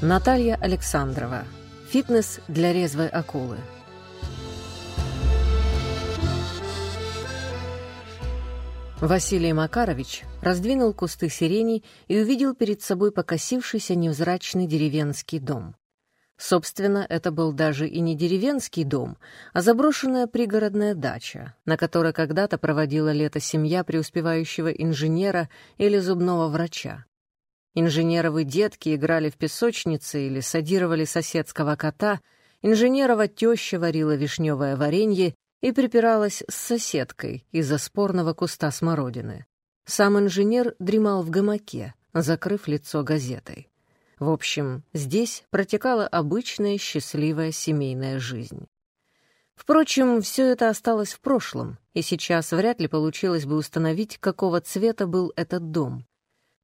Наталья Александрова. Фитнес для резвой акулы. Василий Макарович раздвинул кусты сирени и увидел перед собой покосившийся невзрачный деревенский дом. Собственно, это был даже и не деревенский дом, а заброшенная пригородная дача, на которой когда-то проводила лето семья преуспевающего инженера или зубного врача. Инженеровы детки играли в песочнице или садировали соседского кота, инженерова теща варила вишневое варенье и припиралась с соседкой из-за спорного куста смородины. Сам инженер дремал в гамаке, закрыв лицо газетой. В общем, здесь протекала обычная счастливая семейная жизнь. Впрочем, все это осталось в прошлом, и сейчас вряд ли получилось бы установить, какого цвета был этот дом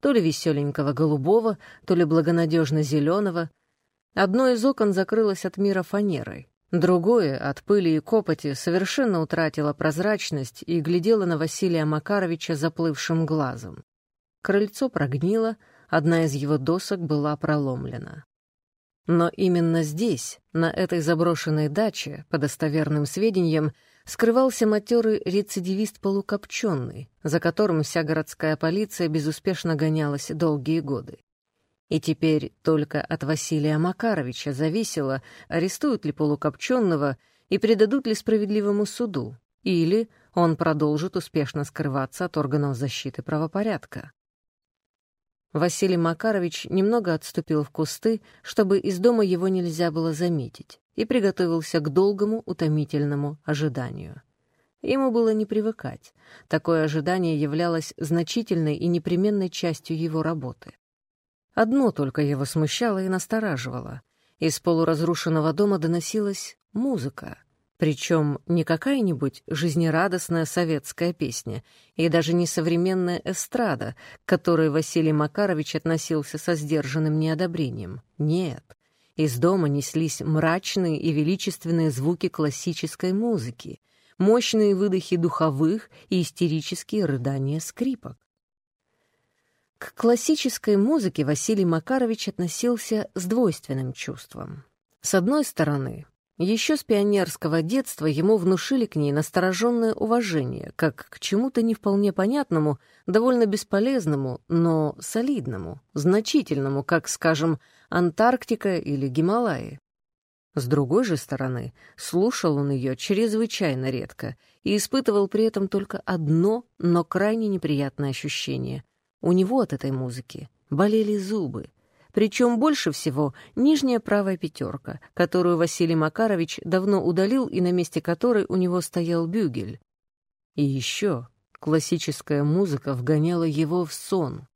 то ли веселенького голубого, то ли благонадежно зеленого. Одно из окон закрылось от мира фанерой, другое, от пыли и копоти, совершенно утратило прозрачность и глядело на Василия Макаровича заплывшим глазом. Крыльцо прогнило, одна из его досок была проломлена. Но именно здесь, на этой заброшенной даче, по достоверным сведениям, скрывался матерый рецидивист полукопченый, за которым вся городская полиция безуспешно гонялась долгие годы. И теперь только от Василия Макаровича зависело, арестуют ли полукопченного и предадут ли справедливому суду, или он продолжит успешно скрываться от органов защиты правопорядка. Василий Макарович немного отступил в кусты, чтобы из дома его нельзя было заметить и приготовился к долгому, утомительному ожиданию. Ему было не привыкать. Такое ожидание являлось значительной и непременной частью его работы. Одно только его смущало и настораживало. Из полуразрушенного дома доносилась музыка. Причем не какая-нибудь жизнерадостная советская песня и даже не современная эстрада, к которой Василий Макарович относился со сдержанным неодобрением. Нет, из дома неслись мрачные и величественные звуки классической музыки, мощные выдохи духовых и истерические рыдания скрипок. К классической музыке Василий Макарович относился с двойственным чувством. С одной стороны, еще с пионерского детства ему внушили к ней настороженное уважение, как к чему-то не вполне понятному, довольно бесполезному, но солидному, значительному, как, скажем, Антарктика или Гималаи. С другой же стороны, слушал он ее чрезвычайно редко и испытывал при этом только одно, но крайне неприятное ощущение. У него от этой музыки болели зубы, причем больше всего нижняя правая пятерка, которую Василий Макарович давно удалил и на месте которой у него стоял бюгель. И еще классическая музыка вгоняла его в сон.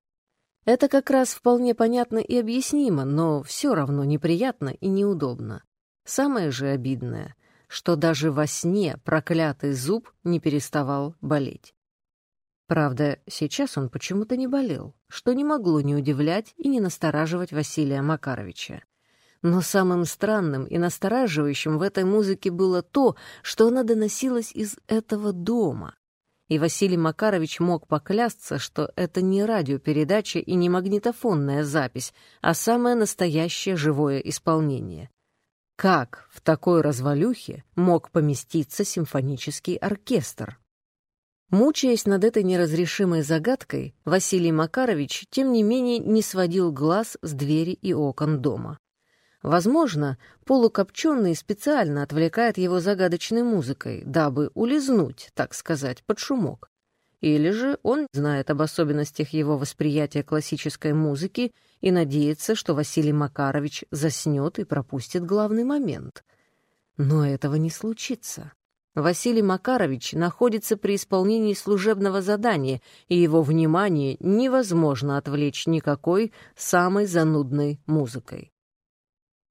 Это как раз вполне понятно и объяснимо, но все равно неприятно и неудобно. Самое же обидное, что даже во сне проклятый зуб не переставал болеть. Правда, сейчас он почему-то не болел, что не могло не удивлять и не настораживать Василия Макаровича. Но самым странным и настораживающим в этой музыке было то, что она доносилась из этого дома. И Василий Макарович мог поклясться, что это не радиопередача и не магнитофонная запись, а самое настоящее живое исполнение. Как в такой развалюхе мог поместиться симфонический оркестр? Мучаясь над этой неразрешимой загадкой, Василий Макарович, тем не менее, не сводил глаз с двери и окон дома. Возможно, полукопченый специально отвлекает его загадочной музыкой, дабы улизнуть, так сказать, под шумок. Или же он знает об особенностях его восприятия классической музыки и надеется, что Василий Макарович заснет и пропустит главный момент. Но этого не случится. Василий Макарович находится при исполнении служебного задания, и его внимание невозможно отвлечь никакой самой занудной музыкой.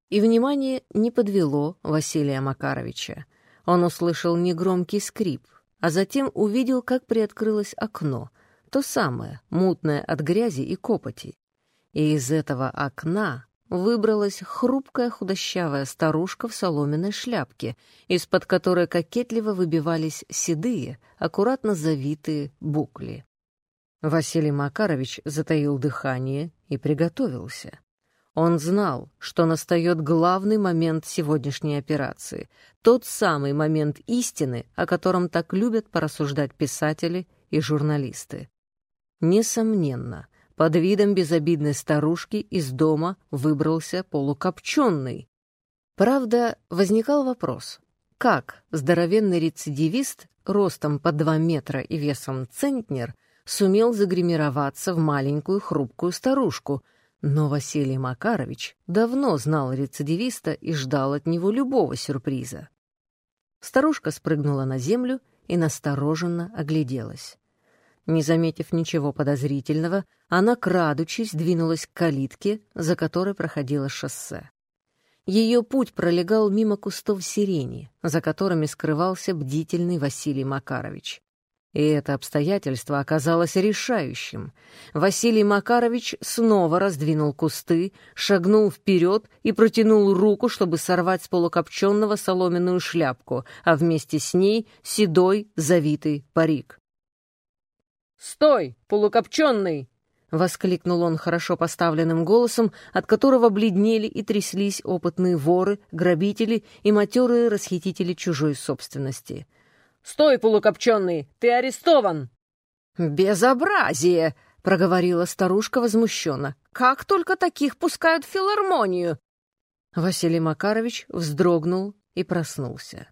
И внимание не подвело Василия Макаровича. Он услышал негромкий скрип, а затем увидел, как приоткрылось окно, то самое, мутное от грязи и копоти. И из этого окна выбралась хрупкая худощавая старушка в соломенной шляпке, из-под которой кокетливо выбивались седые, аккуратно завитые букли. Василий Макарович затаил дыхание и приготовился. Он знал, что настает главный момент сегодняшней операции, тот самый момент истины, о котором так любят порассуждать писатели и журналисты. Несомненно, под видом безобидной старушки из дома выбрался полукопченный. Правда, возникал вопрос, как здоровенный рецидивист ростом по два метра и весом центнер сумел загримироваться в маленькую хрупкую старушку, но Василий Макарович давно знал рецидивиста и ждал от него любого сюрприза. Старушка спрыгнула на землю и настороженно огляделась. Не заметив ничего подозрительного, она, крадучись, двинулась к калитке, за которой проходило шоссе. Ее путь пролегал мимо кустов сирени, за которыми скрывался бдительный Василий Макарович. И это обстоятельство оказалось решающим. Василий Макарович снова раздвинул кусты, шагнул вперед и протянул руку, чтобы сорвать с полукопченного соломенную шляпку, а вместе с ней седой завитый парик. «Стой, полукопченный!» — воскликнул он хорошо поставленным голосом, от которого бледнели и тряслись опытные воры, грабители и матерые расхитители чужой собственности. «Стой, полукопченный! Ты арестован!» «Безобразие!» — проговорила старушка возмущенно. «Как только таких пускают в филармонию!» Василий Макарович вздрогнул и проснулся.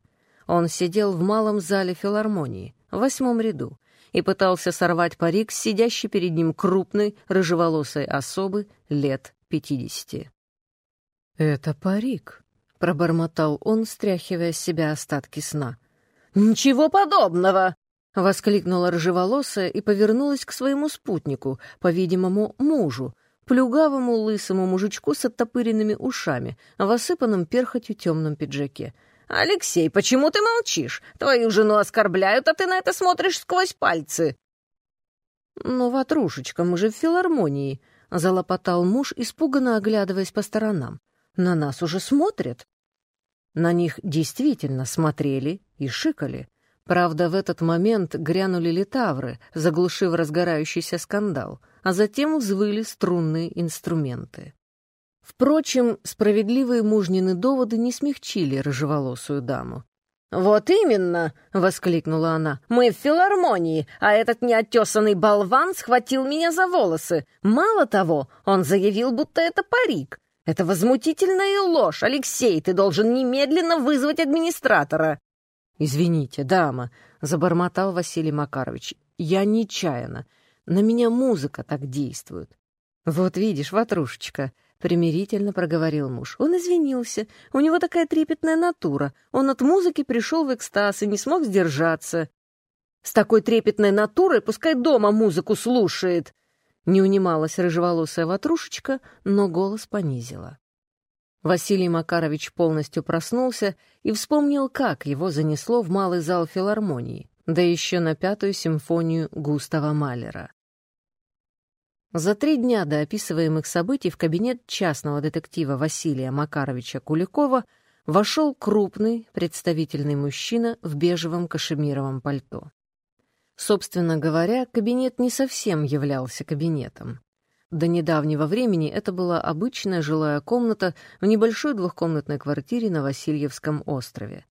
Он сидел в малом зале филармонии, в восьмом ряду, и пытался сорвать парик с сидящей перед ним крупной, рыжеволосой особы лет пятидесяти. «Это парик», — пробормотал он, стряхивая с себя остатки сна. «Ничего подобного!» — воскликнула рыжеволосая и повернулась к своему спутнику, по-видимому, мужу, плюгавому лысому мужичку с оттопыренными ушами, в осыпанном перхотью темном пиджаке — «Алексей, почему ты молчишь? Твою жену оскорбляют, а ты на это смотришь сквозь пальцы». «Ну, ватрушечка, мы же в филармонии», — залопотал муж, испуганно оглядываясь по сторонам. «На нас уже смотрят». На них действительно смотрели и шикали. Правда, в этот момент грянули литавры, заглушив разгорающийся скандал, а затем взвыли струнные инструменты. Впрочем, справедливые мужнины доводы не смягчили рыжеволосую даму. «Вот именно!» — воскликнула она. «Мы в филармонии, а этот неотесанный болван схватил меня за волосы. Мало того, он заявил, будто это парик. Это возмутительная ложь. Алексей, ты должен немедленно вызвать администратора». «Извините, дама», — забормотал Василий Макарович. «Я нечаянно. На меня музыка так действует». «Вот видишь, ватрушечка», — примирительно проговорил муж. Он извинился. У него такая трепетная натура. Он от музыки пришел в экстаз и не смог сдержаться. С такой трепетной натурой пускай дома музыку слушает. Не унималась рыжеволосая ватрушечка, но голос понизила. Василий Макарович полностью проснулся и вспомнил, как его занесло в малый зал филармонии, да еще на пятую симфонию Густава Малера. За три дня до описываемых событий в кабинет частного детектива Василия Макаровича Куликова вошел крупный, представительный мужчина в бежевом кашемировом пальто. Собственно говоря, кабинет не совсем являлся кабинетом. До недавнего времени это была обычная жилая комната в небольшой двухкомнатной квартире на Васильевском острове.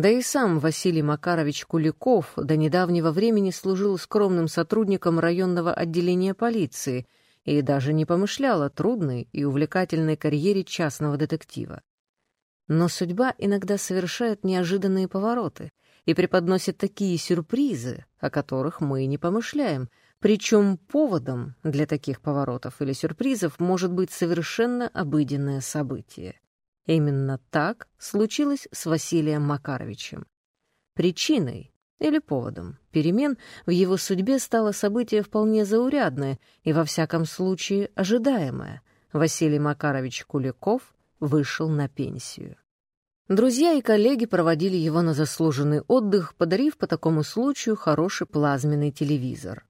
Да и сам Василий Макарович Куликов до недавнего времени служил скромным сотрудником районного отделения полиции и даже не помышлял о трудной и увлекательной карьере частного детектива. Но судьба иногда совершает неожиданные повороты и преподносит такие сюрпризы, о которых мы и не помышляем, причем поводом для таких поворотов или сюрпризов может быть совершенно обыденное событие. Именно так случилось с Василием Макаровичем. Причиной или поводом перемен в его судьбе стало событие вполне заурядное и, во всяком случае, ожидаемое. Василий Макарович Куликов вышел на пенсию. Друзья и коллеги проводили его на заслуженный отдых, подарив по такому случаю хороший плазменный телевизор.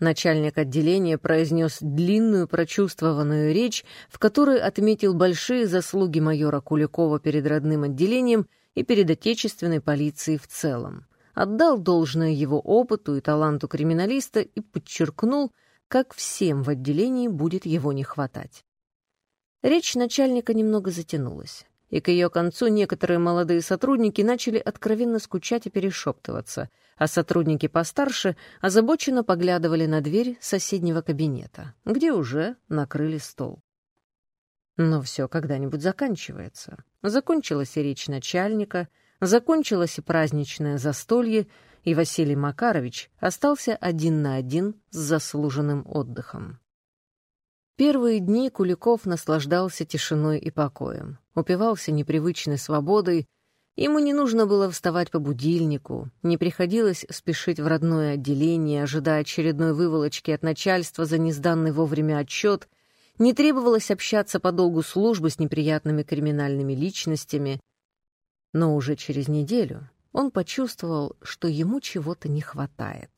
Начальник отделения произнес длинную прочувствованную речь, в которой отметил большие заслуги майора Куликова перед родным отделением и перед отечественной полицией в целом. Отдал должное его опыту и таланту криминалиста и подчеркнул, как всем в отделении будет его не хватать. Речь начальника немного затянулась, и к ее концу некоторые молодые сотрудники начали откровенно скучать и перешептываться, а сотрудники постарше озабоченно поглядывали на дверь соседнего кабинета, где уже накрыли стол. Но все когда-нибудь заканчивается. Закончилась и речь начальника, закончилось и праздничное застолье, и Василий Макарович остался один на один с заслуженным отдыхом. Первые дни Куликов наслаждался тишиной и покоем, упивался непривычной свободой, ему не нужно было вставать по будильнику, не приходилось спешить в родное отделение, ожидая очередной выволочки от начальства за несданный вовремя отчет, не требовалось общаться по долгу службы с неприятными криминальными личностями, но уже через неделю он почувствовал, что ему чего-то не хватает.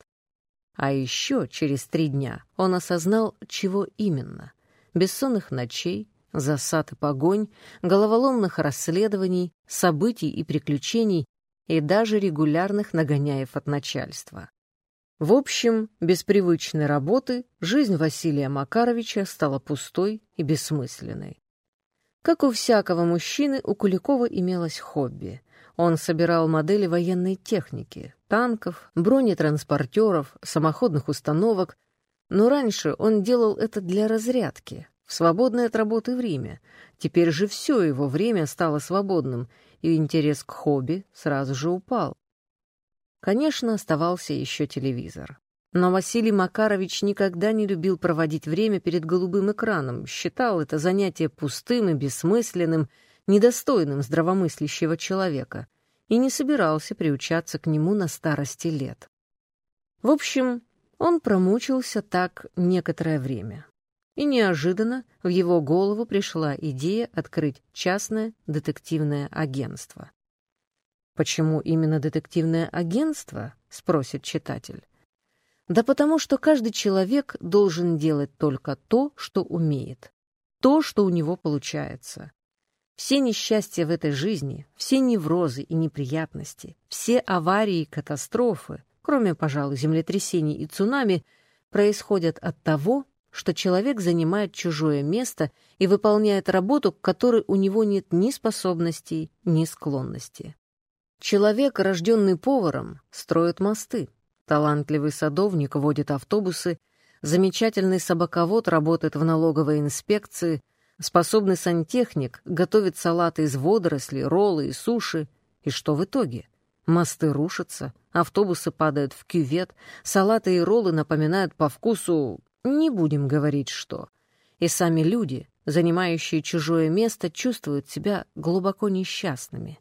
А еще через три дня он осознал, чего именно. Бессонных ночей, засад и погонь, головоломных расследований, событий и приключений и даже регулярных нагоняев от начальства. В общем, без привычной работы жизнь Василия Макаровича стала пустой и бессмысленной. Как у всякого мужчины, у Куликова имелось хобби — он собирал модели военной техники, танков, бронетранспортеров, самоходных установок, но раньше он делал это для разрядки, в свободное от работы время. Теперь же все его время стало свободным, и интерес к хобби сразу же упал. Конечно, оставался еще телевизор. Но Василий Макарович никогда не любил проводить время перед голубым экраном, считал это занятие пустым и бессмысленным, недостойным здравомыслящего человека, и не собирался приучаться к нему на старости лет. В общем, он промучился так некоторое время. И неожиданно в его голову пришла идея открыть частное детективное агентство. «Почему именно детективное агентство?» — спросит читатель. Да потому что каждый человек должен делать только то, что умеет, то, что у него получается. Все несчастья в этой жизни, все неврозы и неприятности, все аварии и катастрофы, кроме, пожалуй, землетрясений и цунами, происходят от того, что человек занимает чужое место и выполняет работу, к которой у него нет ни способностей, ни склонности. Человек, рожденный поваром, строит мосты, талантливый садовник водит автобусы, замечательный собаковод работает в налоговой инспекции — Способный сантехник готовит салаты из водорослей, роллы и суши. И что в итоге? Мосты рушатся, автобусы падают в кювет, салаты и роллы напоминают по вкусу... Не будем говорить что. И сами люди, занимающие чужое место, чувствуют себя глубоко несчастными.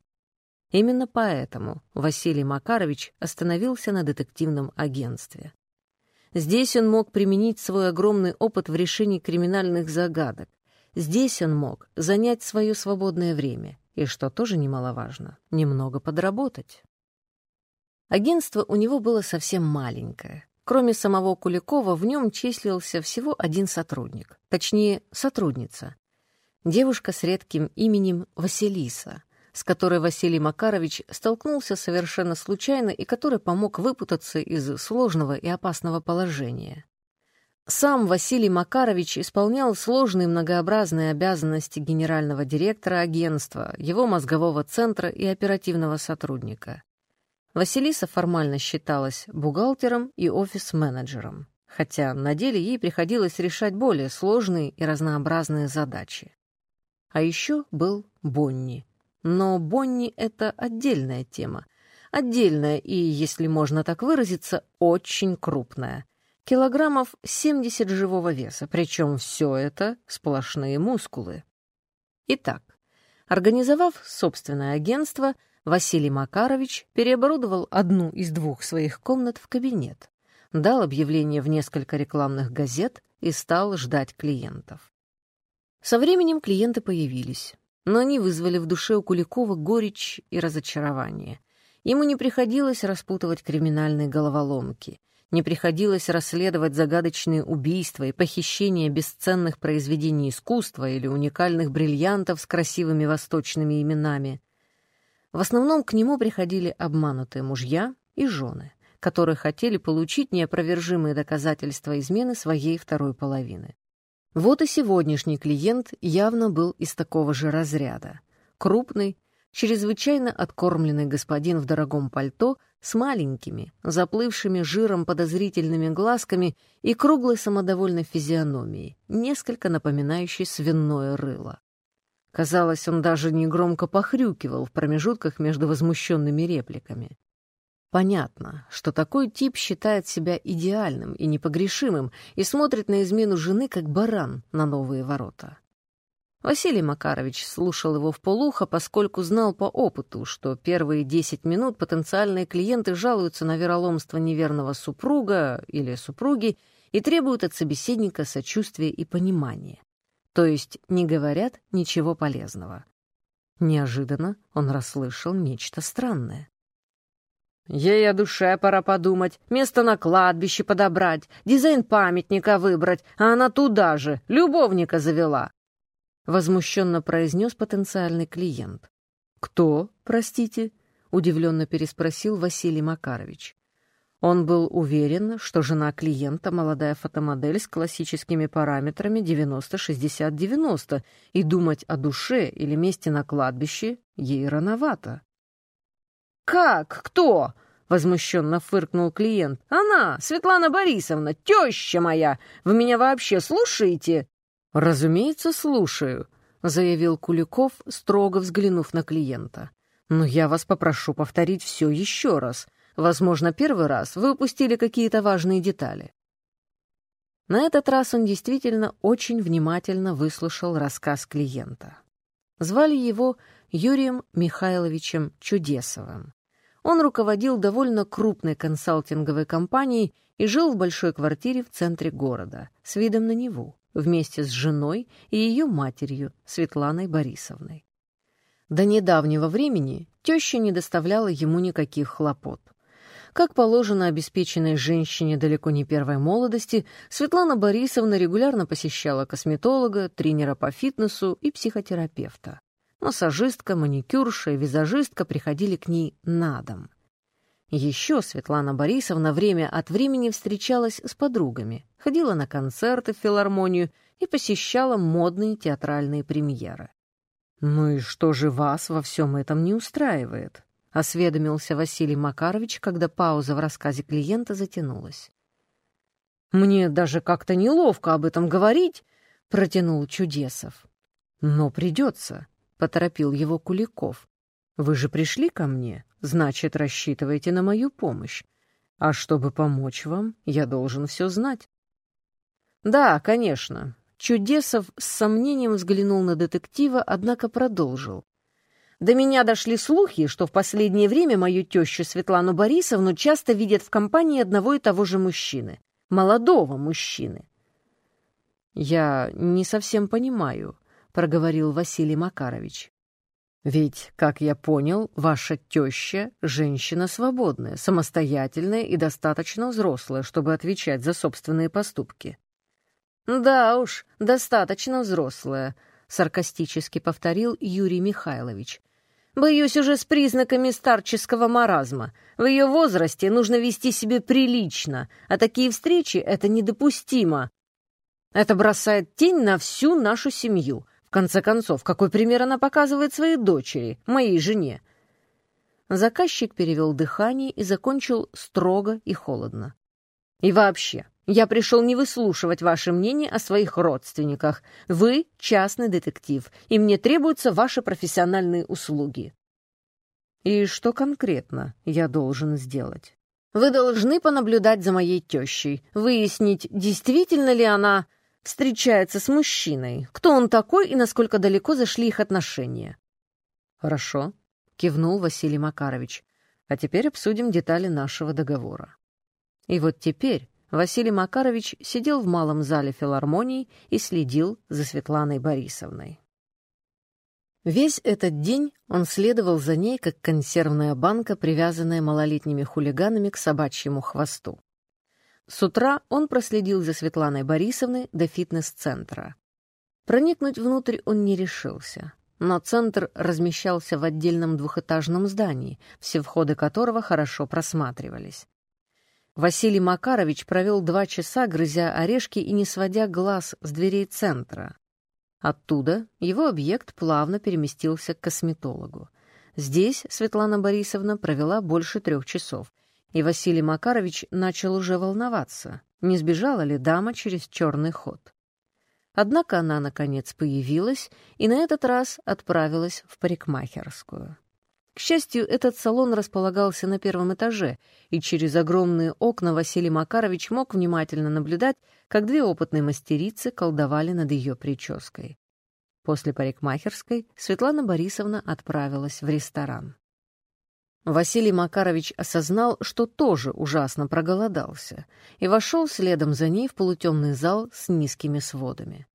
Именно поэтому Василий Макарович остановился на детективном агентстве. Здесь он мог применить свой огромный опыт в решении криминальных загадок, Здесь он мог занять свое свободное время и, что тоже немаловажно, немного подработать. Агентство у него было совсем маленькое. Кроме самого Куликова, в нем числился всего один сотрудник, точнее, сотрудница. Девушка с редким именем Василиса, с которой Василий Макарович столкнулся совершенно случайно и который помог выпутаться из сложного и опасного положения. Сам Василий Макарович исполнял сложные многообразные обязанности генерального директора агентства, его мозгового центра и оперативного сотрудника. Василиса формально считалась бухгалтером и офис-менеджером, хотя на деле ей приходилось решать более сложные и разнообразные задачи. А еще был Бонни. Но Бонни — это отдельная тема. Отдельная и, если можно так выразиться, очень крупная — килограммов 70 живого веса, причем все это сплошные мускулы. Итак, организовав собственное агентство, Василий Макарович переоборудовал одну из двух своих комнат в кабинет, дал объявление в несколько рекламных газет и стал ждать клиентов. Со временем клиенты появились, но они вызвали в душе у Куликова горечь и разочарование. Ему не приходилось распутывать криминальные головоломки — не приходилось расследовать загадочные убийства и похищения бесценных произведений искусства или уникальных бриллиантов с красивыми восточными именами. В основном к нему приходили обманутые мужья и жены, которые хотели получить неопровержимые доказательства измены своей второй половины. Вот и сегодняшний клиент явно был из такого же разряда. Крупный, чрезвычайно откормленный господин в дорогом пальто с маленькими, заплывшими жиром подозрительными глазками и круглой самодовольной физиономией, несколько напоминающей свиное рыло. Казалось, он даже негромко похрюкивал в промежутках между возмущенными репликами. Понятно, что такой тип считает себя идеальным и непогрешимым и смотрит на измену жены как баран на новые ворота. Василий Макарович слушал его в полухо, поскольку знал по опыту, что первые десять минут потенциальные клиенты жалуются на вероломство неверного супруга или супруги и требуют от собеседника сочувствия и понимания. То есть не говорят ничего полезного. Неожиданно он расслышал нечто странное. Ей о душе пора подумать, место на кладбище подобрать, дизайн памятника выбрать, а она туда же, любовника завела. — возмущенно произнес потенциальный клиент. «Кто, простите?» — удивленно переспросил Василий Макарович. Он был уверен, что жена клиента — молодая фотомодель с классическими параметрами 90-60-90, и думать о душе или месте на кладбище ей рановато. «Как? Кто?» — возмущенно фыркнул клиент. «Она, Светлана Борисовна, теща моя! Вы меня вообще слушаете?» «Разумеется, слушаю», — заявил Куликов, строго взглянув на клиента. «Но я вас попрошу повторить все еще раз. Возможно, первый раз вы упустили какие-то важные детали». На этот раз он действительно очень внимательно выслушал рассказ клиента. Звали его Юрием Михайловичем Чудесовым. Он руководил довольно крупной консалтинговой компанией и жил в большой квартире в центре города, с видом на Неву вместе с женой и ее матерью Светланой Борисовной. До недавнего времени теща не доставляла ему никаких хлопот. Как положено обеспеченной женщине далеко не первой молодости, Светлана Борисовна регулярно посещала косметолога, тренера по фитнесу и психотерапевта. Массажистка, маникюрша и визажистка приходили к ней на дом. Еще Светлана Борисовна время от времени встречалась с подругами, ходила на концерты в филармонию и посещала модные театральные премьеры. «Ну и что же вас во всем этом не устраивает?» — осведомился Василий Макарович, когда пауза в рассказе клиента затянулась. «Мне даже как-то неловко об этом говорить», — протянул Чудесов. «Но придется», — поторопил его Куликов. «Вы же пришли ко мне, значит, рассчитываете на мою помощь. А чтобы помочь вам, я должен все знать». «Да, конечно». Чудесов с сомнением взглянул на детектива, однако продолжил. До меня дошли слухи, что в последнее время мою тещу Светлану Борисовну часто видят в компании одного и того же мужчины. Молодого мужчины. «Я не совсем понимаю», — проговорил Василий Макарович. Ведь, как я понял, ваша теща — женщина свободная, самостоятельная и достаточно взрослая, чтобы отвечать за собственные поступки. «Да уж, достаточно взрослая», — саркастически повторил Юрий Михайлович. «Боюсь уже с признаками старческого маразма. В ее возрасте нужно вести себя прилично, а такие встречи — это недопустимо. Это бросает тень на всю нашу семью» конце концов, какой пример она показывает своей дочери, моей жене? Заказчик перевел дыхание и закончил строго и холодно. И вообще, я пришел не выслушивать ваше мнение о своих родственниках. Вы — частный детектив, и мне требуются ваши профессиональные услуги. И что конкретно я должен сделать? Вы должны понаблюдать за моей тещей, выяснить, действительно ли она встречается с мужчиной, кто он такой и насколько далеко зашли их отношения. «Хорошо», — кивнул Василий Макарович. «А теперь обсудим детали нашего договора». И вот теперь Василий Макарович сидел в малом зале филармонии и следил за Светланой Борисовной. Весь этот день он следовал за ней, как консервная банка, привязанная малолетними хулиганами к собачьему хвосту. С утра он проследил за Светланой Борисовной до фитнес-центра. Проникнуть внутрь он не решился, но центр размещался в отдельном двухэтажном здании, все входы которого хорошо просматривались. Василий Макарович провел два часа, грызя орешки и не сводя глаз с дверей центра. Оттуда его объект плавно переместился к косметологу. Здесь Светлана Борисовна провела больше трех часов, и Василий Макарович начал уже волноваться, не сбежала ли дама через черный ход. Однако она, наконец, появилась и на этот раз отправилась в парикмахерскую. К счастью, этот салон располагался на первом этаже, и через огромные окна Василий Макарович мог внимательно наблюдать, как две опытные мастерицы колдовали над ее прической. После парикмахерской Светлана Борисовна отправилась в ресторан. Василий Макарович осознал, что тоже ужасно проголодался, и вошел следом за ней в полутемный зал с низкими сводами.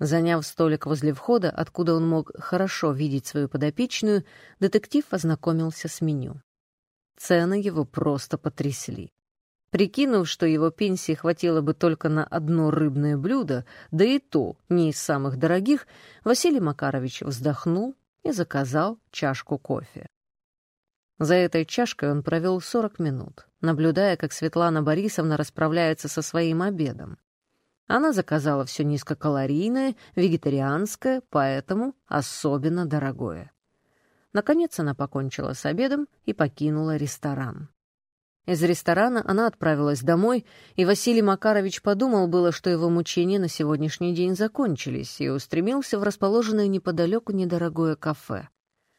Заняв столик возле входа, откуда он мог хорошо видеть свою подопечную, детектив ознакомился с меню. Цены его просто потрясли. Прикинув, что его пенсии хватило бы только на одно рыбное блюдо, да и то не из самых дорогих, Василий Макарович вздохнул и заказал чашку кофе. За этой чашкой он провел 40 минут, наблюдая, как Светлана Борисовна расправляется со своим обедом. Она заказала все низкокалорийное, вегетарианское, поэтому особенно дорогое. Наконец она покончила с обедом и покинула ресторан. Из ресторана она отправилась домой, и Василий Макарович подумал было, что его мучения на сегодняшний день закончились, и устремился в расположенное неподалеку недорогое кафе.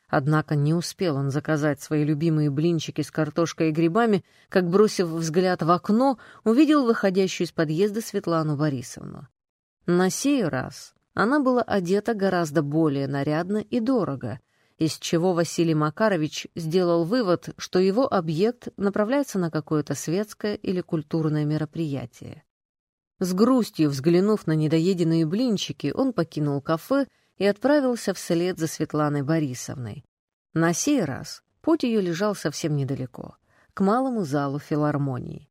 Однако не успел он заказать свои любимые блинчики с картошкой и грибами, как, бросив взгляд в окно, увидел выходящую из подъезда Светлану Борисовну. На сей раз она была одета гораздо более нарядно и дорого, из чего Василий Макарович сделал вывод, что его объект направляется на какое-то светское или культурное мероприятие. С грустью взглянув на недоеденные блинчики, он покинул кафе и отправился вслед за Светланой Борисовной. На сей раз путь ее лежал совсем недалеко, к малому залу филармонии.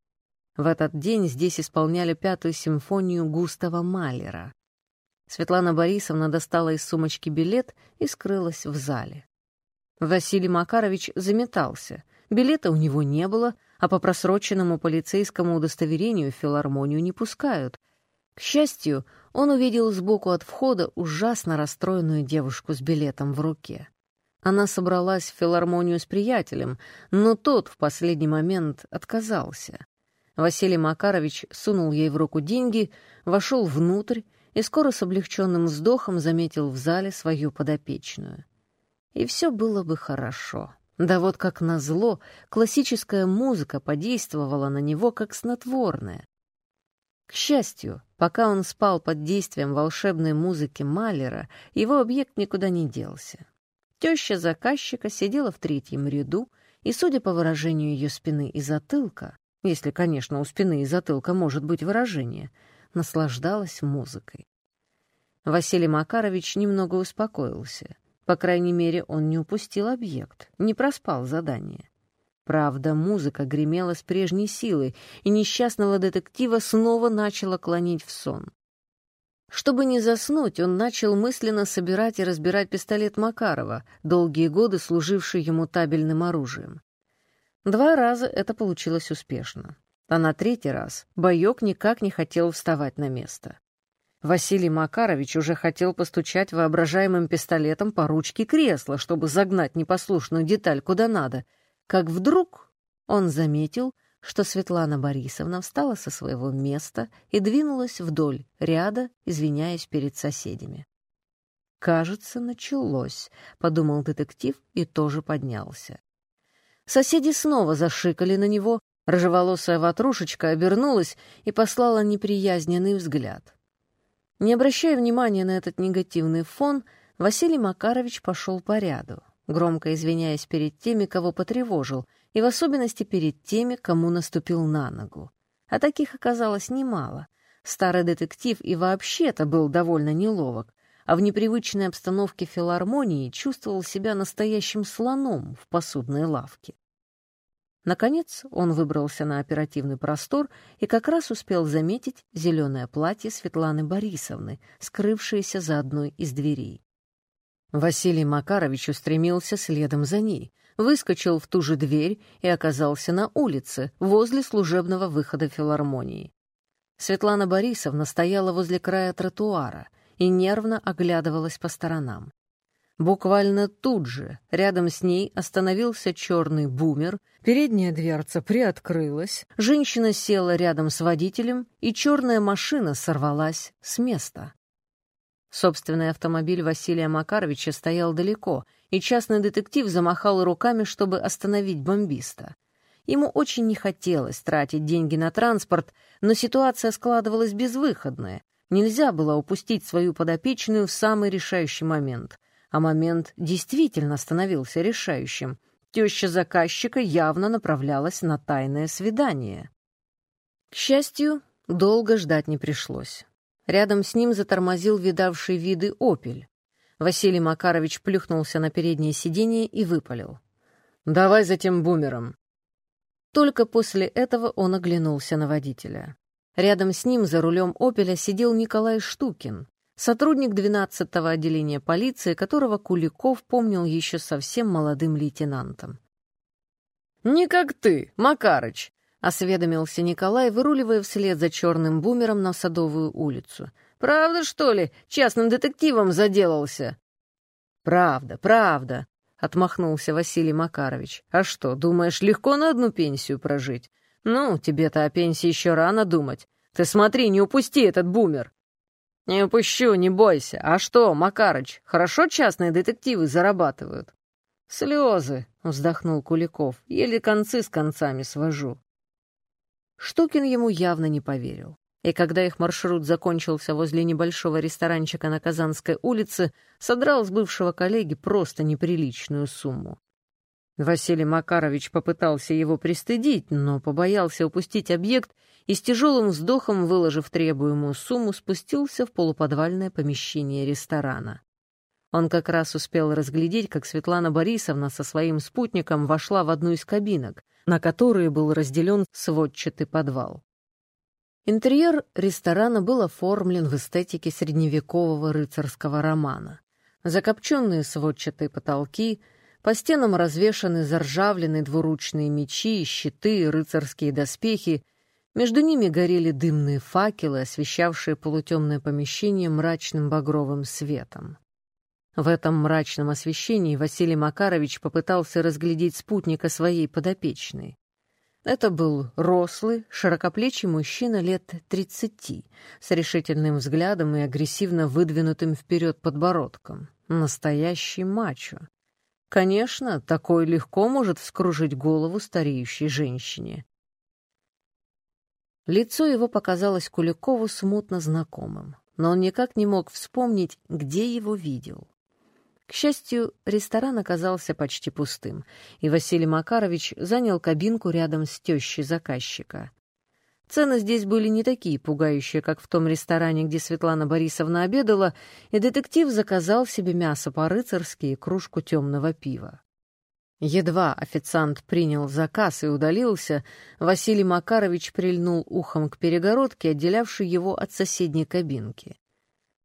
В этот день здесь исполняли пятую симфонию Густава Малера. Светлана Борисовна достала из сумочки билет и скрылась в зале. Василий Макарович заметался. Билета у него не было, а по просроченному полицейскому удостоверению филармонию не пускают, к счастью, он увидел сбоку от входа ужасно расстроенную девушку с билетом в руке. Она собралась в филармонию с приятелем, но тот в последний момент отказался. Василий Макарович сунул ей в руку деньги, вошел внутрь и скоро с облегченным вздохом заметил в зале свою подопечную. И все было бы хорошо. Да вот как назло, классическая музыка подействовала на него как снотворная. К счастью, пока он спал под действием волшебной музыки Малера, его объект никуда не делся. Теща заказчика сидела в третьем ряду, и, судя по выражению ее спины и затылка, если, конечно, у спины и затылка может быть выражение, наслаждалась музыкой. Василий Макарович немного успокоился. По крайней мере, он не упустил объект, не проспал задание. Правда, музыка гремела с прежней силой, и несчастного детектива снова начала клонить в сон. Чтобы не заснуть, он начал мысленно собирать и разбирать пистолет Макарова, долгие годы служивший ему табельным оружием. Два раза это получилось успешно. А на третий раз боек никак не хотел вставать на место. Василий Макарович уже хотел постучать воображаемым пистолетом по ручке кресла, чтобы загнать непослушную деталь куда надо — как вдруг он заметил, что Светлана Борисовна встала со своего места и двинулась вдоль ряда, извиняясь перед соседями. «Кажется, началось», — подумал детектив и тоже поднялся. Соседи снова зашикали на него, рыжеволосая ватрушечка обернулась и послала неприязненный взгляд. Не обращая внимания на этот негативный фон, Василий Макарович пошел по ряду громко извиняясь перед теми, кого потревожил, и в особенности перед теми, кому наступил на ногу. А таких оказалось немало. Старый детектив и вообще-то был довольно неловок, а в непривычной обстановке филармонии чувствовал себя настоящим слоном в посудной лавке. Наконец он выбрался на оперативный простор и как раз успел заметить зеленое платье Светланы Борисовны, скрывшееся за одной из дверей. Василий Макарович устремился следом за ней, выскочил в ту же дверь и оказался на улице, возле служебного выхода филармонии. Светлана Борисовна стояла возле края тротуара и нервно оглядывалась по сторонам. Буквально тут же рядом с ней остановился черный бумер, передняя дверца приоткрылась, женщина села рядом с водителем, и черная машина сорвалась с места. Собственный автомобиль Василия Макаровича стоял далеко, и частный детектив замахал руками, чтобы остановить бомбиста. Ему очень не хотелось тратить деньги на транспорт, но ситуация складывалась безвыходная. Нельзя было упустить свою подопечную в самый решающий момент — а момент действительно становился решающим. Теща заказчика явно направлялась на тайное свидание. К счастью, долго ждать не пришлось. Рядом с ним затормозил видавший виды «Опель». Василий Макарович плюхнулся на переднее сиденье и выпалил. «Давай за тем бумером». Только после этого он оглянулся на водителя. Рядом с ним за рулем «Опеля» сидел Николай Штукин, сотрудник 12-го отделения полиции, которого Куликов помнил еще совсем молодым лейтенантом. «Не как ты, Макарыч», — осведомился Николай, выруливая вслед за черным бумером на Садовую улицу. «Правда, что ли, частным детективом заделался?» «Правда, правда», — отмахнулся Василий Макарович. «А что, думаешь, легко на одну пенсию прожить? Ну, тебе-то о пенсии еще рано думать. Ты смотри, не упусти этот бумер. «Не упущу, не бойся. А что, Макарыч, хорошо частные детективы зарабатывают?» «Слезы», — вздохнул Куликов, — «еле концы с концами свожу». Штукин ему явно не поверил. И когда их маршрут закончился возле небольшого ресторанчика на Казанской улице, содрал с бывшего коллеги просто неприличную сумму. Василий Макарович попытался его пристыдить, но побоялся упустить объект и с тяжелым вздохом, выложив требуемую сумму, спустился в полуподвальное помещение ресторана. Он как раз успел разглядеть, как Светлана Борисовна со своим спутником вошла в одну из кабинок, на которые был разделен сводчатый подвал. Интерьер ресторана был оформлен в эстетике средневекового рыцарского романа. Закопченные сводчатые потолки — по стенам развешаны заржавленные двуручные мечи, щиты, рыцарские доспехи. Между ними горели дымные факелы, освещавшие полутемное помещение мрачным багровым светом. В этом мрачном освещении Василий Макарович попытался разглядеть спутника своей подопечной. Это был рослый, широкоплечий мужчина лет тридцати, с решительным взглядом и агрессивно выдвинутым вперед подбородком. Настоящий мачо. Конечно, такой легко может вскружить голову стареющей женщине. Лицо его показалось Куликову смутно знакомым, но он никак не мог вспомнить, где его видел. К счастью, ресторан оказался почти пустым, и Василий Макарович занял кабинку рядом с тещей заказчика. Цены здесь были не такие пугающие, как в том ресторане, где Светлана Борисовна обедала, и детектив заказал себе мясо по-рыцарски и кружку темного пива. Едва официант принял заказ и удалился, Василий Макарович прильнул ухом к перегородке, отделявшей его от соседней кабинки.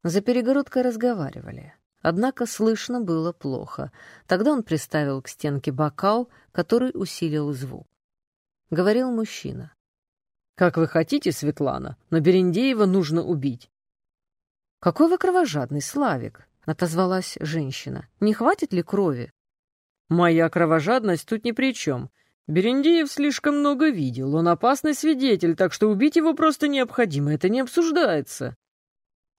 За перегородкой разговаривали. Однако слышно было плохо. Тогда он приставил к стенке бокал, который усилил звук. Говорил мужчина. «Как вы хотите, Светлана, но Берендеева нужно убить». «Какой вы кровожадный, Славик!» — отозвалась женщина. «Не хватит ли крови?» «Моя кровожадность тут ни при чем. Берендеев слишком много видел, он опасный свидетель, так что убить его просто необходимо, это не обсуждается».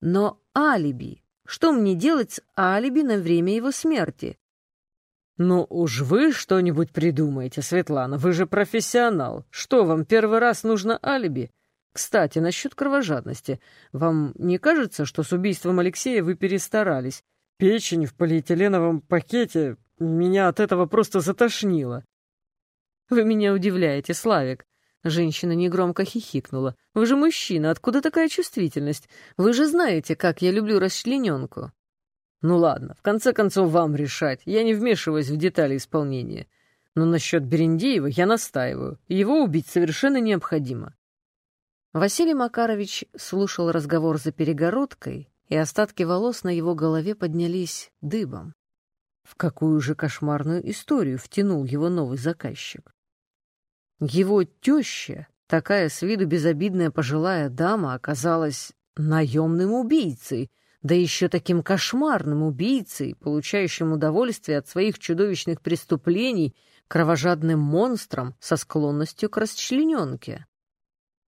«Но алиби. Что мне делать с алиби на время его смерти?» «Ну уж вы что-нибудь придумаете, Светлана, вы же профессионал. Что, вам первый раз нужно алиби? Кстати, насчет кровожадности. Вам не кажется, что с убийством Алексея вы перестарались? Печень в полиэтиленовом пакете меня от этого просто затошнило». «Вы меня удивляете, Славик». Женщина негромко хихикнула. «Вы же мужчина, откуда такая чувствительность? Вы же знаете, как я люблю расчлененку». Ну ладно, в конце концов вам решать, я не вмешиваюсь в детали исполнения. Но насчет Берендеева я настаиваю. Его убить совершенно необходимо. Василий Макарович слушал разговор за перегородкой, и остатки волос на его голове поднялись дыбом. В какую же кошмарную историю втянул его новый заказчик? Его теща, такая с виду безобидная пожилая дама, оказалась наемным убийцей, да еще таким кошмарным убийцей, получающим удовольствие от своих чудовищных преступлений, кровожадным монстром со склонностью к расчлененке.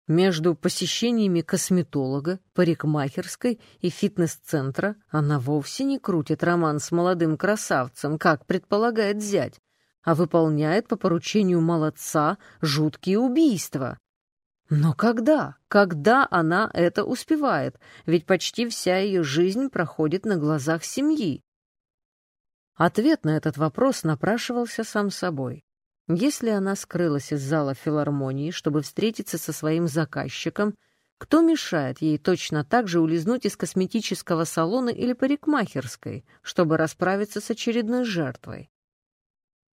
Между посещениями косметолога, парикмахерской и фитнес-центра она вовсе не крутит роман с молодым красавцем, как предполагает зять, а выполняет по поручению молодца жуткие убийства. Но когда? Когда она это успевает? Ведь почти вся ее жизнь проходит на глазах семьи. Ответ на этот вопрос напрашивался сам собой. Если она скрылась из зала филармонии, чтобы встретиться со своим заказчиком, кто мешает ей точно так же улизнуть из косметического салона или парикмахерской, чтобы расправиться с очередной жертвой?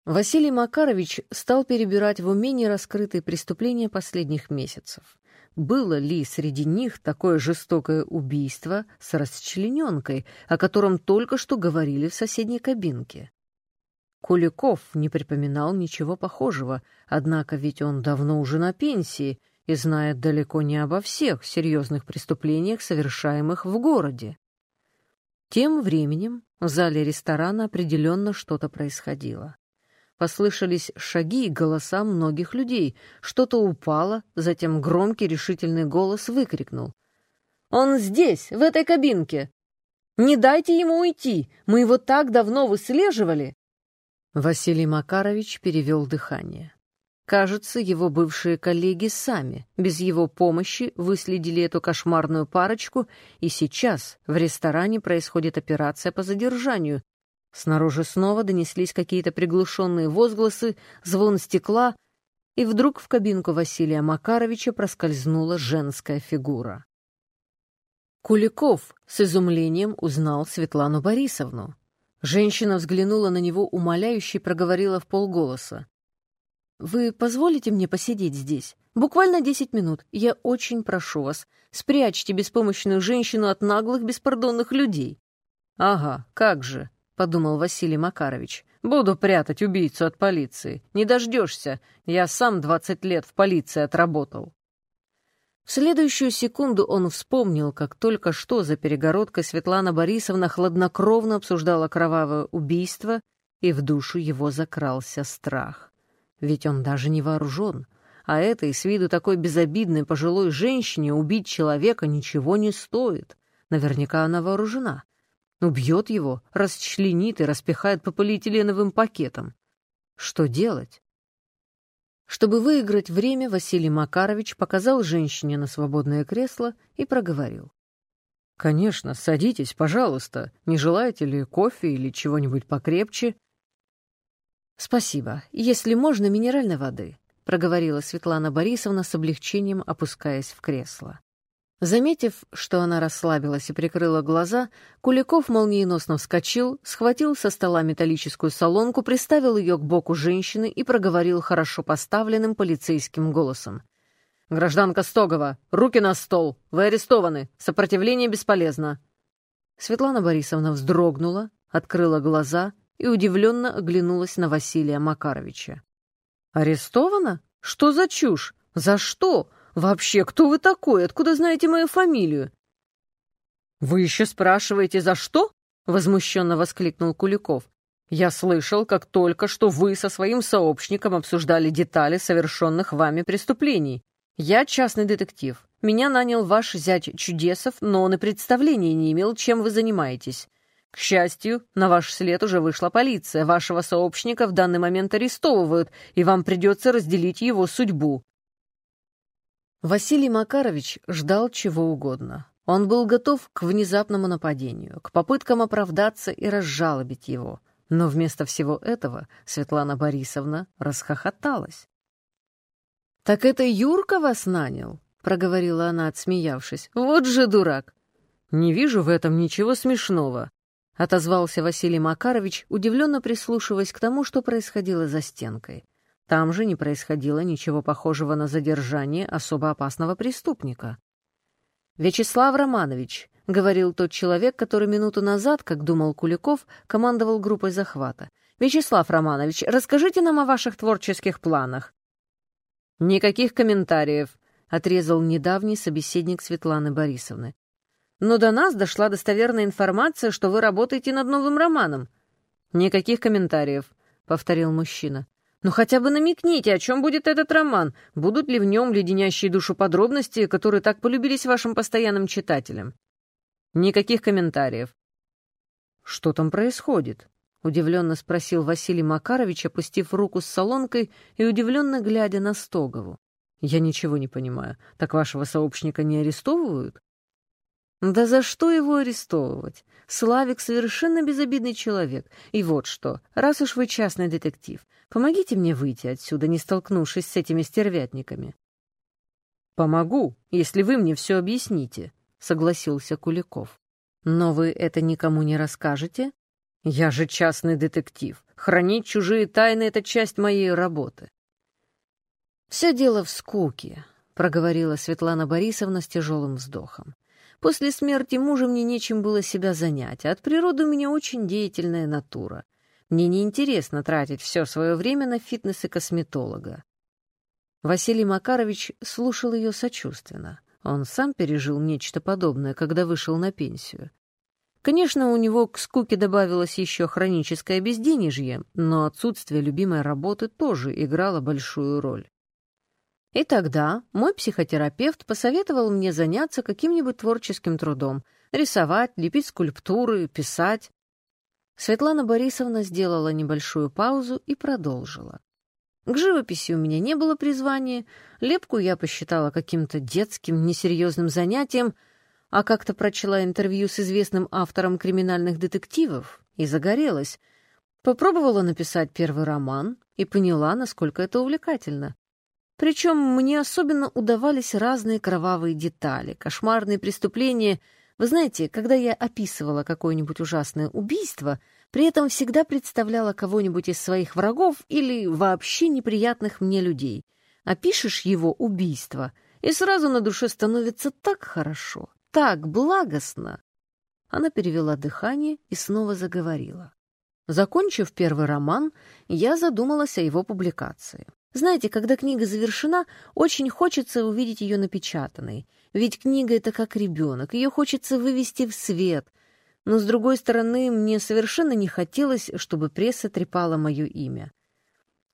Василий Макарович стал перебирать в уме нераскрытые преступления последних месяцев. Было ли среди них такое жестокое убийство с расчлененкой, о котором только что говорили в соседней кабинке? Куликов не припоминал ничего похожего, однако ведь он давно уже на пенсии и знает далеко не обо всех серьезных преступлениях, совершаемых в городе. Тем временем в зале ресторана определенно что-то происходило. Послышались шаги и голоса многих людей. Что-то упало, затем громкий решительный голос выкрикнул. «Он здесь, в этой кабинке! Не дайте ему уйти! Мы его так давно выслеживали!» Василий Макарович перевел дыхание. Кажется, его бывшие коллеги сами, без его помощи, выследили эту кошмарную парочку, и сейчас в ресторане происходит операция по задержанию. Снаружи снова донеслись какие-то приглушенные возгласы, звон стекла, и вдруг в кабинку Василия Макаровича проскользнула женская фигура. Куликов с изумлением узнал Светлану Борисовну. Женщина взглянула на него умоляюще и проговорила в полголоса. «Вы позволите мне посидеть здесь? Буквально десять минут. Я очень прошу вас, спрячьте беспомощную женщину от наглых, беспардонных людей». «Ага, как же», — подумал Василий Макарович. «Буду прятать убийцу от полиции. Не дождешься. Я сам двадцать лет в полиции отработал». В следующую секунду он вспомнил, как только что за перегородкой Светлана Борисовна хладнокровно обсуждала кровавое убийство, и в душу его закрался страх. Ведь он даже не вооружен, а этой с виду такой безобидной пожилой женщине убить человека ничего не стоит. Наверняка она вооружена. Убьет его, расчленит и распихает по полиэтиленовым пакетам. Что делать? Чтобы выиграть время, Василий Макарович показал женщине на свободное кресло и проговорил. «Конечно, садитесь, пожалуйста. Не желаете ли кофе или чего-нибудь покрепче?» «Спасибо. Если можно, минеральной воды», — проговорила Светлана Борисовна с облегчением, опускаясь в кресло. Заметив, что она расслабилась и прикрыла глаза, Куликов молниеносно вскочил, схватил со стола металлическую солонку, приставил ее к боку женщины и проговорил хорошо поставленным полицейским голосом. «Гражданка Стогова, руки на стол! Вы арестованы! Сопротивление бесполезно!» Светлана Борисовна вздрогнула, открыла глаза и удивленно оглянулась на Василия Макаровича. «Арестована? Что за чушь? За что? «Вообще, кто вы такой? Откуда знаете мою фамилию?» «Вы еще спрашиваете, за что?» — возмущенно воскликнул Куликов. «Я слышал, как только что вы со своим сообщником обсуждали детали совершенных вами преступлений. Я частный детектив. Меня нанял ваш зять Чудесов, но он и представления не имел, чем вы занимаетесь. К счастью, на ваш след уже вышла полиция. Вашего сообщника в данный момент арестовывают, и вам придется разделить его судьбу. Василий Макарович ждал чего угодно. Он был готов к внезапному нападению, к попыткам оправдаться и разжалобить его. Но вместо всего этого Светлана Борисовна расхохоталась. «Так это Юрка вас нанял?» — проговорила она, отсмеявшись. «Вот же дурак!» «Не вижу в этом ничего смешного». — отозвался Василий Макарович, удивленно прислушиваясь к тому, что происходило за стенкой. Там же не происходило ничего похожего на задержание особо опасного преступника. «Вячеслав Романович», — говорил тот человек, который минуту назад, как думал Куликов, командовал группой захвата. «Вячеслав Романович, расскажите нам о ваших творческих планах». «Никаких комментариев», — отрезал недавний собеседник Светланы Борисовны. «Но до нас дошла достоверная информация, что вы работаете над новым романом». «Никаких комментариев», — повторил мужчина. «Ну хотя бы намекните, о чем будет этот роман? Будут ли в нем леденящие душу подробности, которые так полюбились вашим постоянным читателям?» «Никаких комментариев». «Что там происходит?» — удивленно спросил Василий Макарович, опустив руку с солонкой и удивленно глядя на Стогову. «Я ничего не понимаю. Так вашего сообщника не арестовывают?» «Да за что его арестовывать? Славик совершенно безобидный человек. И вот что, раз уж вы частный детектив, помогите мне выйти отсюда, не столкнувшись с этими стервятниками». «Помогу, если вы мне все объясните», — согласился Куликов. «Но вы это никому не расскажете?» Я же частный детектив. Хранить чужие тайны — это часть моей работы. «Все дело в скуке», — проговорила Светлана Борисовна с тяжелым вздохом. «После смерти мужа мне нечем было себя занять, а от природы у меня очень деятельная натура. Мне неинтересно тратить все свое время на фитнес и косметолога». Василий Макарович слушал ее сочувственно. Он сам пережил нечто подобное, когда вышел на пенсию. Конечно, у него к скуке добавилось еще хроническое безденежье, но отсутствие любимой работы тоже играло большую роль. И тогда мой психотерапевт посоветовал мне заняться каким-нибудь творческим трудом — рисовать, лепить скульптуры, писать. Светлана Борисовна сделала небольшую паузу и продолжила. К живописи у меня не было призвания, лепку я посчитала каким-то детским, несерьезным занятием — а как-то прочла интервью с известным автором криминальных детективов и загорелась. Попробовала написать первый роман и поняла, насколько это увлекательно. Причем мне особенно удавались разные кровавые детали, кошмарные преступления. Вы знаете, когда я описывала какое-нибудь ужасное убийство, при этом всегда представляла кого-нибудь из своих врагов или вообще неприятных мне людей. Опишешь его убийство, и сразу на душе становится так хорошо, так благостно!» Она перевела дыхание и снова заговорила. Закончив первый роман, я задумалась о его публикации. Знаете, когда книга завершена, очень хочется увидеть ее напечатанной. Ведь книга — это как ребенок, ее хочется вывести в свет. Но, с другой стороны, мне совершенно не хотелось, чтобы пресса трепала мое имя.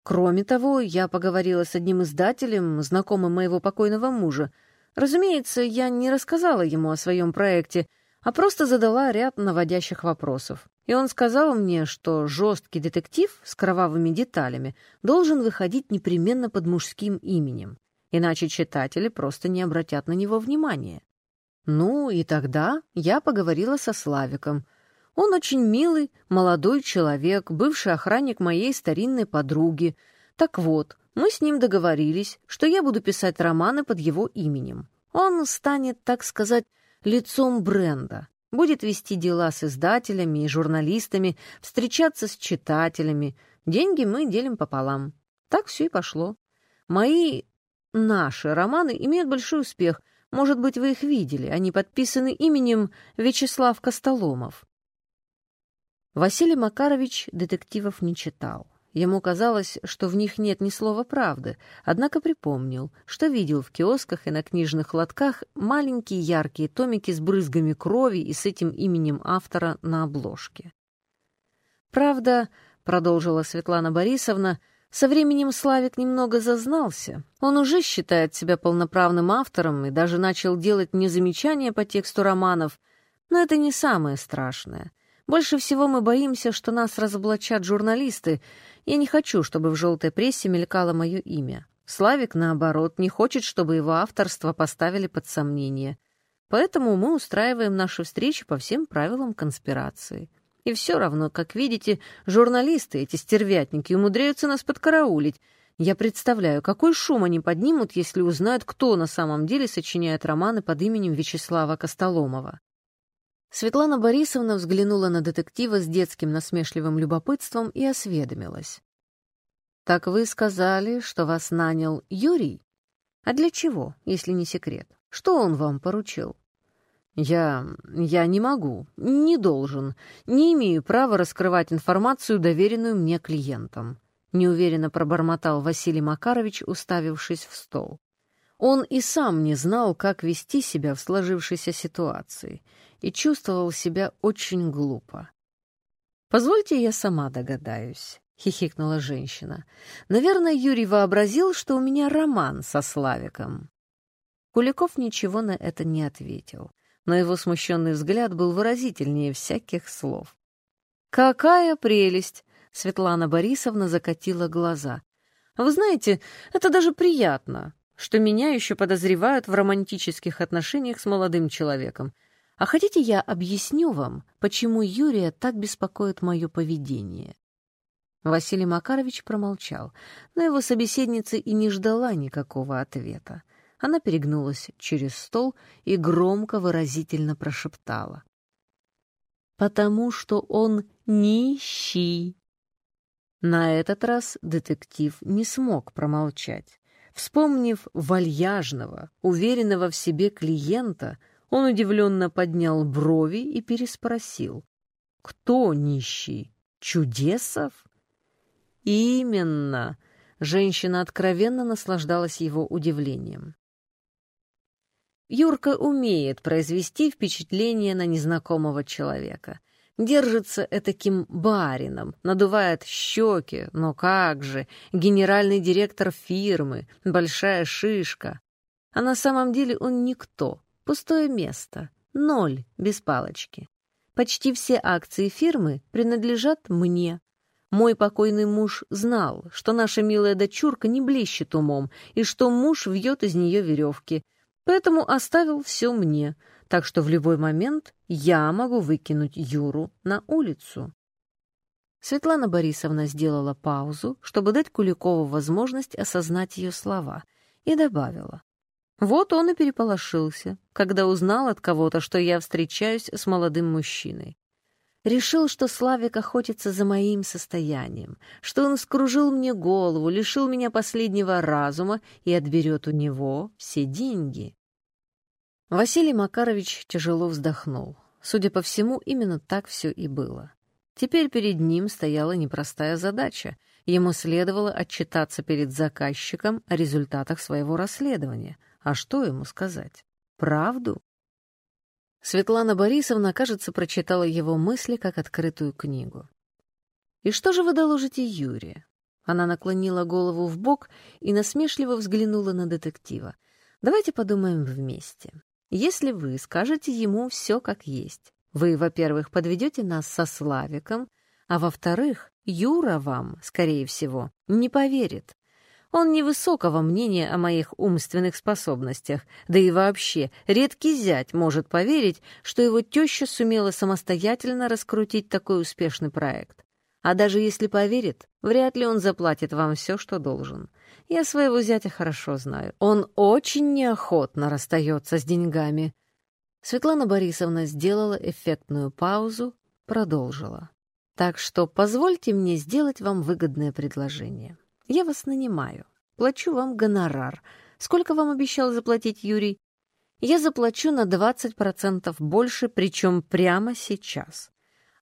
Кроме того, я поговорила с одним издателем, знакомым моего покойного мужа, Разумеется, я не рассказала ему о своем проекте, а просто задала ряд наводящих вопросов. И он сказал мне, что жесткий детектив с кровавыми деталями должен выходить непременно под мужским именем, иначе читатели просто не обратят на него внимания. Ну и тогда я поговорила со Славиком. Он очень милый, молодой человек, бывший охранник моей старинной подруги. Так вот, мы с ним договорились, что я буду писать романы под его именем. Он станет, так сказать, лицом бренда, будет вести дела с издателями и журналистами, встречаться с читателями. Деньги мы делим пополам. Так все и пошло. Мои, наши романы имеют большой успех. Может быть, вы их видели. Они подписаны именем Вячеслав Костоломов. Василий Макарович детективов не читал. Ему казалось, что в них нет ни слова правды, однако припомнил, что видел в киосках и на книжных лотках маленькие яркие томики с брызгами крови и с этим именем автора на обложке. «Правда», — продолжила Светлана Борисовна, — «со временем Славик немного зазнался. Он уже считает себя полноправным автором и даже начал делать мне замечания по тексту романов, но это не самое страшное». Больше всего мы боимся, что нас разоблачат журналисты. Я не хочу, чтобы в желтой прессе мелькало мое имя. Славик, наоборот, не хочет, чтобы его авторство поставили под сомнение. Поэтому мы устраиваем наши встречи по всем правилам конспирации. И все равно, как видите, журналисты, эти стервятники, умудряются нас подкараулить. Я представляю, какой шум они поднимут, если узнают, кто на самом деле сочиняет романы под именем Вячеслава Костоломова. Светлана Борисовна взглянула на детектива с детским насмешливым любопытством и осведомилась. «Так вы сказали, что вас нанял Юрий? А для чего, если не секрет? Что он вам поручил?» «Я... я не могу, не должен, не имею права раскрывать информацию, доверенную мне клиентам», неуверенно пробормотал Василий Макарович, уставившись в стол. Он и сам не знал, как вести себя в сложившейся ситуации, и чувствовал себя очень глупо. «Позвольте, я сама догадаюсь», — хихикнула женщина. «Наверное, Юрий вообразил, что у меня роман со Славиком». Куликов ничего на это не ответил, но его смущенный взгляд был выразительнее всяких слов. «Какая прелесть!» — Светлана Борисовна закатила глаза. «Вы знаете, это даже приятно, что меня еще подозревают в романтических отношениях с молодым человеком. А хотите, я объясню вам, почему Юрия так беспокоит мое поведение?» Василий Макарович промолчал, но его собеседница и не ждала никакого ответа. Она перегнулась через стол и громко выразительно прошептала. «Потому что он нищий». На этот раз детектив не смог промолчать. Вспомнив вальяжного, уверенного в себе клиента, он удивленно поднял брови и переспросил. «Кто нищий? Чудесов?» «Именно!» Женщина откровенно наслаждалась его удивлением. Юрка умеет произвести впечатление на незнакомого человека. Держится этаким барином, надувает щеки, но как же, генеральный директор фирмы, большая шишка. А на самом деле он никто, Пустое место. Ноль, без палочки. Почти все акции фирмы принадлежат мне. Мой покойный муж знал, что наша милая дочурка не блещет умом и что муж вьет из нее веревки, поэтому оставил все мне, так что в любой момент я могу выкинуть Юру на улицу. Светлана Борисовна сделала паузу, чтобы дать Куликову возможность осознать ее слова, и добавила. Вот он и переполошился, когда узнал от кого-то, что я встречаюсь с молодым мужчиной. Решил, что Славик охотится за моим состоянием, что он скружил мне голову, лишил меня последнего разума и отберет у него все деньги. Василий Макарович тяжело вздохнул. Судя по всему, именно так все и было. Теперь перед ним стояла непростая задача. Ему следовало отчитаться перед заказчиком о результатах своего расследования — а что ему сказать? Правду? Светлана Борисовна, кажется, прочитала его мысли как открытую книгу. «И что же вы доложите Юре?» Она наклонила голову в бок и насмешливо взглянула на детектива. «Давайте подумаем вместе. Если вы скажете ему все как есть, вы, во-первых, подведете нас со Славиком, а во-вторых, Юра вам, скорее всего, не поверит. Он невысокого мнения о моих умственных способностях, да и вообще редкий зять может поверить, что его теща сумела самостоятельно раскрутить такой успешный проект. А даже если поверит, вряд ли он заплатит вам все, что должен. Я своего зятя хорошо знаю. Он очень неохотно расстается с деньгами. Светлана Борисовна сделала эффектную паузу, продолжила. Так что позвольте мне сделать вам выгодное предложение. Я вас нанимаю. Плачу вам гонорар. Сколько вам обещал заплатить Юрий? Я заплачу на 20% больше, причем прямо сейчас.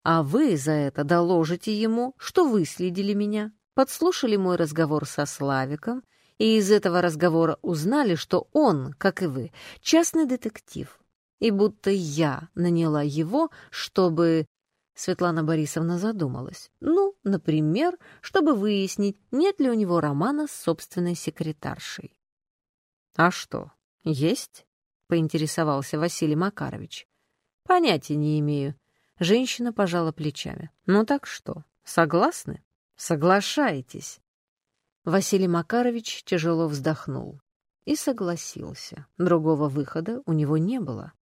А вы за это доложите ему, что выследили меня, подслушали мой разговор со Славиком, и из этого разговора узнали, что он, как и вы, частный детектив, и будто я наняла его, чтобы Светлана Борисовна задумалась. Ну, например, чтобы выяснить, нет ли у него романа с собственной секретаршей. «А что, есть?» — поинтересовался Василий Макарович. «Понятия не имею». Женщина пожала плечами. «Ну так что, согласны? Соглашаетесь?» Василий Макарович тяжело вздохнул и согласился. Другого выхода у него не было.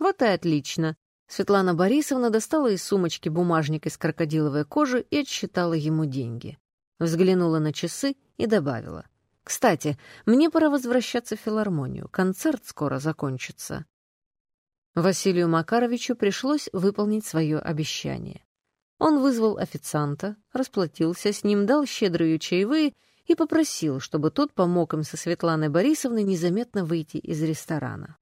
«Вот и отлично», Светлана Борисовна достала из сумочки бумажник из крокодиловой кожи и отсчитала ему деньги. Взглянула на часы и добавила. «Кстати, мне пора возвращаться в филармонию. Концерт скоро закончится». Василию Макаровичу пришлось выполнить свое обещание. Он вызвал официанта, расплатился с ним, дал щедрые чаевые и попросил, чтобы тот помог им со Светланой Борисовной незаметно выйти из ресторана.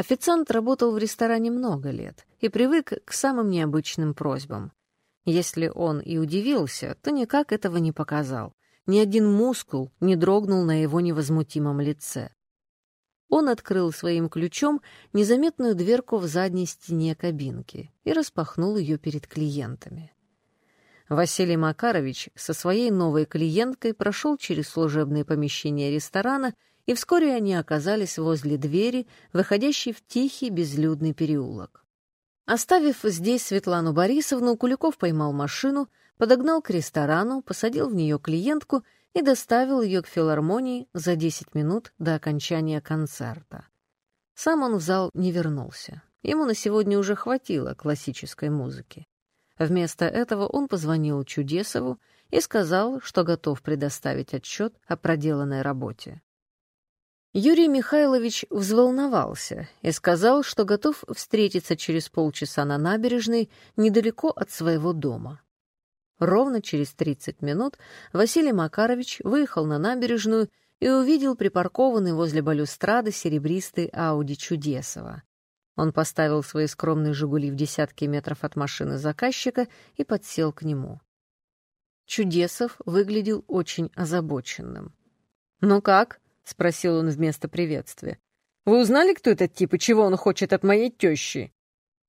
Официант работал в ресторане много лет и привык к самым необычным просьбам. Если он и удивился, то никак этого не показал. Ни один мускул не дрогнул на его невозмутимом лице. Он открыл своим ключом незаметную дверку в задней стене кабинки и распахнул ее перед клиентами. Василий Макарович со своей новой клиенткой прошел через служебные помещения ресторана, и вскоре они оказались возле двери, выходящей в тихий безлюдный переулок. Оставив здесь Светлану Борисовну, Куликов поймал машину, подогнал к ресторану, посадил в нее клиентку и доставил ее к филармонии за 10 минут до окончания концерта. Сам он в зал не вернулся. Ему на сегодня уже хватило классической музыки. Вместо этого он позвонил Чудесову и сказал, что готов предоставить отчет о проделанной работе. Юрий Михайлович взволновался и сказал, что готов встретиться через полчаса на набережной недалеко от своего дома. Ровно через 30 минут Василий Макарович выехал на набережную и увидел припаркованный возле балюстрады серебристый Ауди Чудесова. Он поставил свои скромные «Жигули» в десятки метров от машины заказчика и подсел к нему. Чудесов выглядел очень озабоченным. «Ну как?» — спросил он вместо приветствия. «Вы узнали, кто этот тип и чего он хочет от моей тещи?»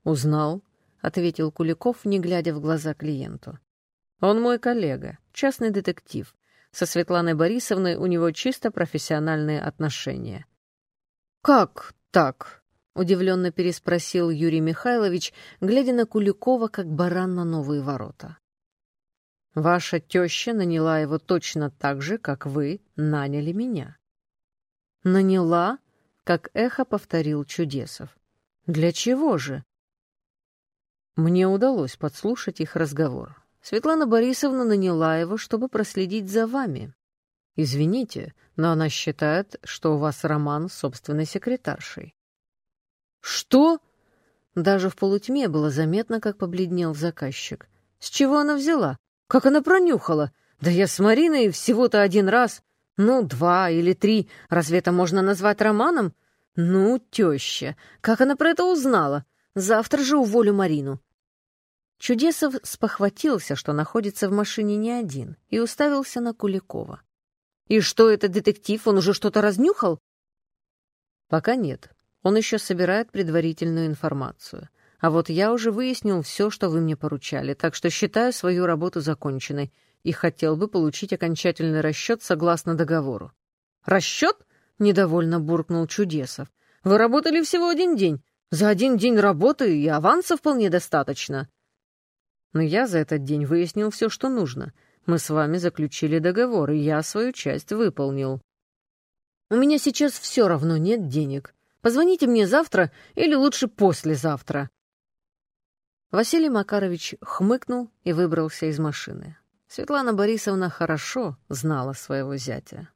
«Узнал», — ответил Куликов, не глядя в глаза клиенту. Он мой коллега, частный детектив. Со Светланой Борисовной у него чисто профессиональные отношения. «Как так?» — удивленно переспросил Юрий Михайлович, глядя на Куликова, как баран на новые ворота. «Ваша теща наняла его точно так же, как вы наняли меня». «Наняла?» — как эхо повторил Чудесов. «Для чего же?» Мне удалось подслушать их разговор. Светлана Борисовна наняла его, чтобы проследить за вами. Извините, но она считает, что у вас роман с собственной секретаршей. Что? Даже в полутьме было заметно, как побледнел заказчик. С чего она взяла? Как она пронюхала? Да я с Мариной всего-то один раз. Ну, два или три. Разве это можно назвать романом? Ну, теща, как она про это узнала? Завтра же уволю Марину. Чудесов спохватился, что находится в машине не один, и уставился на Куликова. «И что это, детектив? Он уже что-то разнюхал?» «Пока нет. Он еще собирает предварительную информацию. А вот я уже выяснил все, что вы мне поручали, так что считаю свою работу законченной и хотел бы получить окончательный расчет согласно договору». «Расчет?» — недовольно буркнул Чудесов. «Вы работали всего один день. За один день работы и аванса вполне достаточно». Но я за этот день выяснил все, что нужно. Мы с вами заключили договор, и я свою часть выполнил. У меня сейчас все равно нет денег. Позвоните мне завтра или лучше послезавтра. Василий Макарович хмыкнул и выбрался из машины. Светлана Борисовна хорошо знала своего зятя.